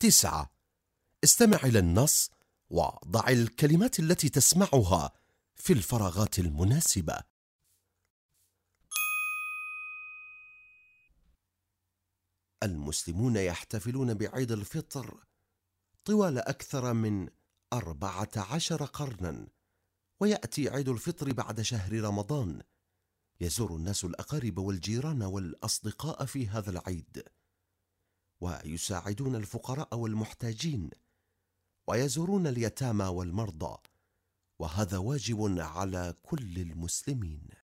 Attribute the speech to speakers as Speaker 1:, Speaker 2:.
Speaker 1: تسعة. استمع إلى النص وضع الكلمات التي تسمعها في الفراغات المناسبة. المسلمون يحتفلون بعيد الفطر طوال أكثر من أربعة عشر قرناً ويأتي عيد الفطر بعد شهر رمضان. يزور الناس الأقارب والجيران والأصدقاء في هذا العيد. ويساعدون الفقراء والمحتاجين ويزورون اليتامى والمرضى وهذا واجب على كل المسلمين.